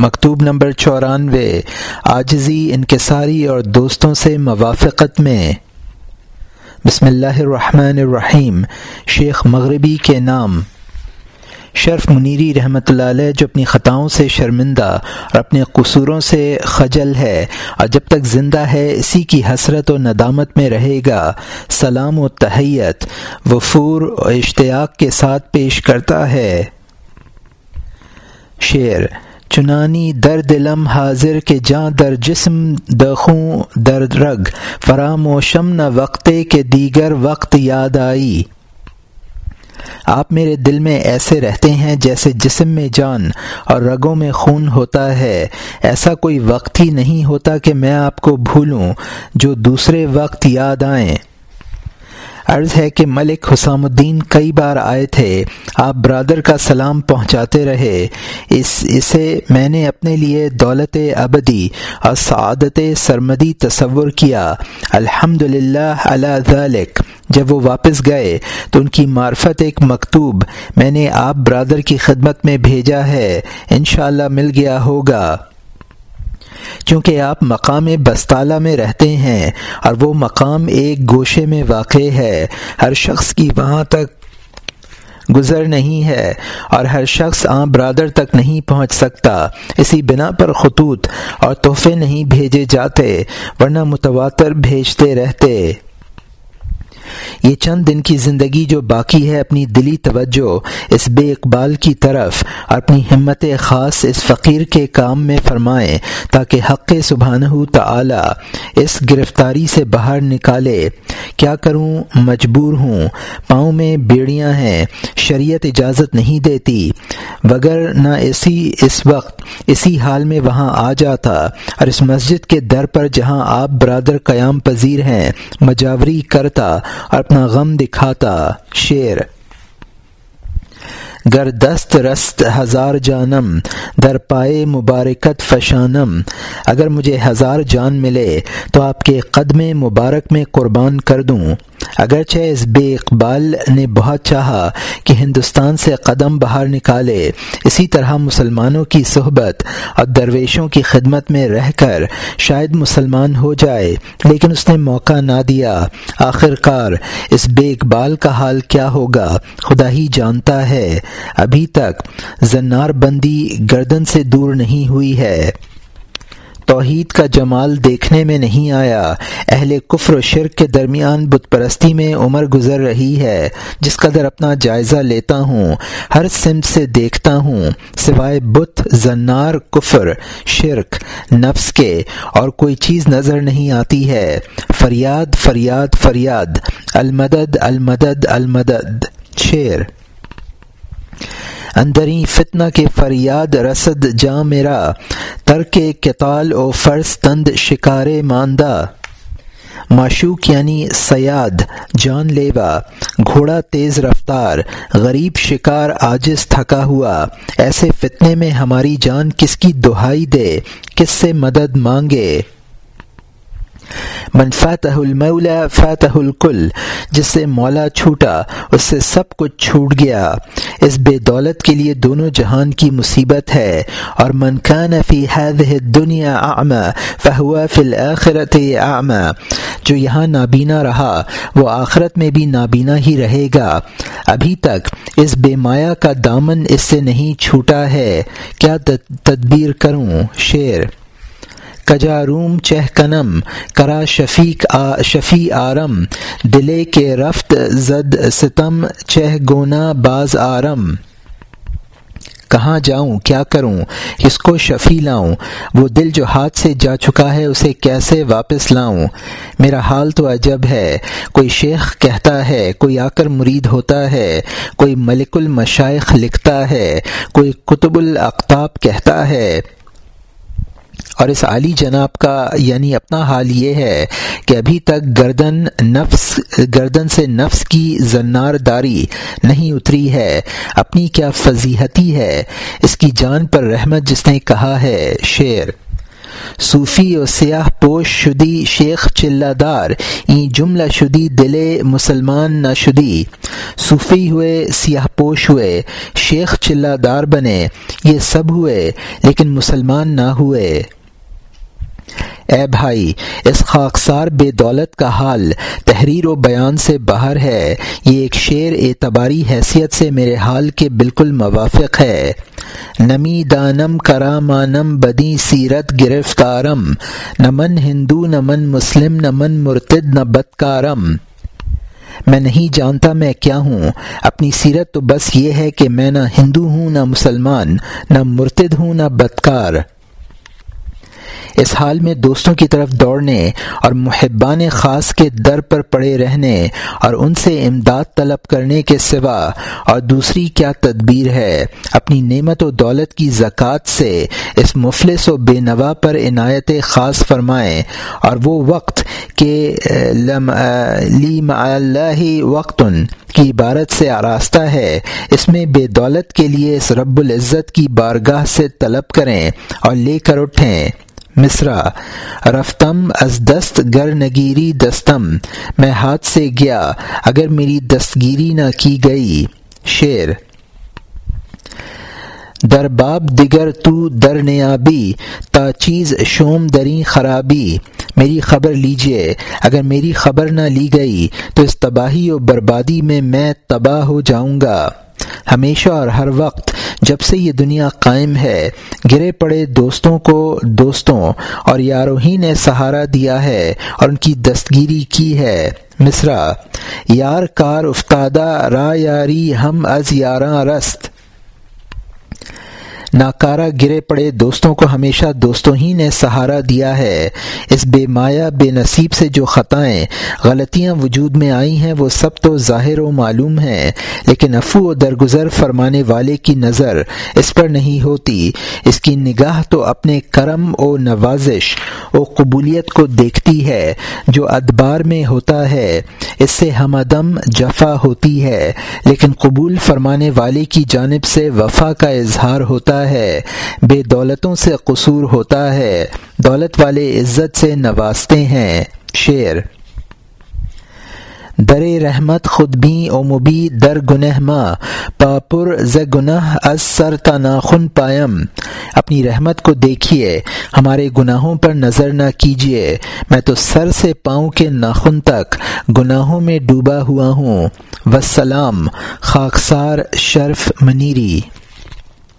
مکتوب نمبر چورانوے آجزی انکساری اور دوستوں سے موافقت میں۔ بسم اللہ الرحمن الرحیم، شیخ مغربی کے نام۔ شرف منیری رحمۃ اللہ علیہ جو اپنی خطاؤں سے شرمندہ اور اپنے قصوروں سے خجل ہے اور جب تک زندہ ہے، اسی کی حسرت و ندامت میں رہے گا۔ سلام و تحیت، وفور و اشتیاق کے ساتھ پیش کرتا ہے۔ شعر چنانی در دلم حاضر کے جاں در جسم دخوں در رگ، فرام و نہ وقتے کے دیگر وقت یاد آئی۔ آپ میرے دل میں ایسے رہتے ہیں جیسے جسم میں جان اور رگوں میں خون ہوتا ہے۔ ایسا کوئی وقت ہی نہیں ہوتا کہ میں آپ کو بھولوں جو دوسرے وقت یاد آئیں۔ عرض ہے کہ ملک حسام الدین کئی بار آئے تھے۔ آپ برادر کا سلام پہنچاتے رہے۔ اس، اسے میں نے اپنے لیے دولت ابدی اور سعادت سرمدی تصور کیا۔ الحمد للہ ذالک جب وہ واپس گئے تو ان کی معرفت ایک مکتوب میں نے آپ برادر کی خدمت میں بھیجا ہے۔ انشاءاللہ مل گیا ہوگا۔ کیونکہ آپ مقام بستالہ میں رہتے ہیں اور وہ مقام ایک گوشے میں واقع ہے۔ ہر شخص کی وہاں تک گزر نہیں ہے اور ہر شخص عام برادر تک نہیں پہنچ سکتا۔ اسی بنا پر خطوط اور تحفے نہیں بھیجے جاتے، ورنہ متواتر بھیجتے رہتے۔ یہ چند دن کی زندگی جو باقی ہے، اپنی دلی توجہ اس بے اقبال کی طرف اور اپنی ہمت خاص اس فقیر کے کام میں فرمائیں تاکہ حق سبحانہ تعالی اس گرفتاری سے باہر نکالے۔ کیا کروں؟ مجبور ہوں۔ پاؤں میں بیڑیاں ہیں۔ شریعت اجازت نہیں دیتی۔ وگر نہ اسی اس وقت، اسی حال میں وہاں آ جاتا اور اس مسجد کے در پر جہاں آپ برادر قیام پذیر ہیں، مجاوری کرتا اور اپنا غم دکھاتا۔ شعر گر دست رست ہزار جانم، در پائے مبارکت فشانم۔ اگر مجھے ہزار جان ملے تو آپ کے قدم مبارک میں قربان کر دوں۔ اگرچہ اس بے اقبال نے بہت چاہا کہ ہندوستان سے قدم باہر نکالے، اسی طرح مسلمانوں کی صحبت اور درویشوں کی خدمت میں رہ کر شاید مسلمان ہو جائے، لیکن اس نے موقع نہ دیا۔ آخر کار اس بے اقبال کا حال کیا ہوگا؟ خدا ہی جانتا ہے۔ ابھی تک زنار بندی گردن سے دور نہیں ہوئی ہے۔ توحید کا جمال دیکھنے میں نہیں آیا۔ اہل کفر و شرک کے درمیان بت پرستی میں عمر گزر رہی ہے، جس قدر اپنا جائزہ لیتا ہوں، ہر سمت سے دیکھتا ہوں، سوائے بت، زنار، کفر، شرک، نفس کے، اور کوئی چیز نظر نہیں آتی ہے۔ فریاد فریاد فریاد، المدد المدد المدد، شیر۔ اندری فتنہ کے فریاد رسد جاں میرا، ترک کتال و فرس تند شکار ماندہ۔ معشوق یعنی سیاد، جان لیوا، گھوڑا تیز رفتار، غریب شکار آجز تھکا ہوا۔ ایسے فتنے میں ہماری جان کس کی دہائی دے، کس سے مدد مانگے؟ منفاتح المولا فاتح الکل، جس سے مولا چھوٹا، اس سے سب کچھ چھوٹ گیا۔ اس بے دولت کے لیے دونوں جہان کی مصیبت ہے۔ اور من کان فی هذه الدنيا اعمى فهو فی الاخرت اعمى۔ جو یہاں نابینا رہا، وہ آخرت میں بھی نابینا ہی رہے گا۔ ابھی تک اس بے مایا کا دامن اس سے نہیں چھوٹا ہے۔ کیا تدبیر کروں؟ شعر کجا روم چہ کنم کرا شفیق آ شفی آرم، دلے کے رفت زد ستم، چہ گونا باز آرم۔ کہاں جاؤں، کیا کروں اس کو شفی لاؤں؟ وہ دل جو ہاتھ سے جا چکا ہے، اسے کیسے واپس لاؤں؟ میرا حال تو عجب ہے۔ کوئی شیخ کہتا ہے، کوئی آ کر مرید ہوتا ہے، کوئی ملک المشائخ لکھتا ہے، کوئی قطب الاقتاب کہتا ہے۔ اور اس عالی جناب کا یعنی اپنا حال یہ ہے کہ ابھی تک گردن نفس، گردن سے نفس کی زنار داری نہیں اتری ہے، اپنی کیا فضیحتی ہے؟ اس کی جان پر رحمت جس نے کہا ہے، شعر۔ صوفی و سیاہ پوش شدی شیخ چلہ دار، این جملہ شدی دل مسلمان نہ شدی۔ صوفی ہوئے، سیاہ پوش ہوئے، شیخ چلہ دار بنے، یہ سب ہوئے، لیکن مسلمان نہ ہوئے۔ اے بھائی، اس خاکسار بے دولت کا حال تحریر و بیان سے باہر ہے۔ یہ ایک شعر اعتباری حیثیت سے میرے حال کے بالکل موافق ہے۔ نمی دانم کرامانم بدی سیرت گرفتارم۔ نمن ہندو نمن مسلم نمن مرتد، نہ بدکارم۔ میں نہیں جانتا میں کیا ہوں۔ اپنی سیرت تو بس یہ ہے کہ میں نہ ہندو ہوں، نہ مسلمان، نہ مرتد ہوں، نہ بدکار۔ اس حال میں دوستوں کی طرف دوڑنے اور محبان خاص کے در پر پڑے رہنے اور ان سے امداد طلب کرنے کے سوا اور دوسری کیا تدبیر ہے، اپنی نعمت و دولت کی زکوٰۃ سے اس مفلس و بے نوا پر عنایت خاص فرمائیں اور وہ وقت کہ اللہ وقت کی عبارت سے آراستہ ہے، اس میں بے دولت کے لیے اس رب العزت کی بارگاہ سے طلب کریں اور لے کر اٹھیں۔ مصرا رفتم از دست گر نگیری دستم، میں ہاتھ سے گیا، اگر میری دستگیری نہ کی گئی۔ شعر، در باب دیگر تو در نیابی، تا چیز شوم دری خرابی۔ میری خبر لیجیے اگر میری خبر نہ لی گئی، تو اس تباہی و بربادی میں میں تباہ ہو جاؤں گا۔ ہمیشہ اور ہر وقت جب سے یہ دنیا قائم ہے، گرے پڑے دوستوں کو دوستوں اور یاروہی نے سہارا دیا ہے اور ان کی دستگیری کی ہے۔ مصرا یار کار افتادہ را یاری ہم از یاراں رست۔ ناکارہ گرے پڑے دوستوں کو ہمیشہ دوستوں ہی نے سہارا دیا ہے۔ اس بے مایا بے نصیب سے جو خطائیں غلطیاں وجود میں آئی ہیں، وہ سب تو ظاہر و معلوم ہیں۔ لیکن افو و درگزر فرمانے والے کی نظر اس پر نہیں ہوتی۔ اس کی نگاہ تو اپنے کرم و نوازش و قبولیت کو دیکھتی ہے، جو ادبار میں ہوتا ہے۔ اس سے ہم عدم جفا ہوتی ہے۔ لیکن قبول فرمانے والے کی جانب سے وفا کا اظہار ہوتا ہے۔ بے دولتوں سے قصور ہوتا ہے۔ دولت والے عزت سے نوازتے ہیں۔ شعر۔ در رحمت خود بھی او مبی در گنہ ماں پاپر ز گناہ از سر تا ناخن پایم۔ اپنی رحمت کو دیکھیے۔ ہمارے گناہوں پر نظر نہ کیجیے۔ میں تو سر سے پاؤں کے ناخن تک گناہوں میں ڈوبا ہوا ہوں۔ وسلام۔ خاکسار شرف منیری۔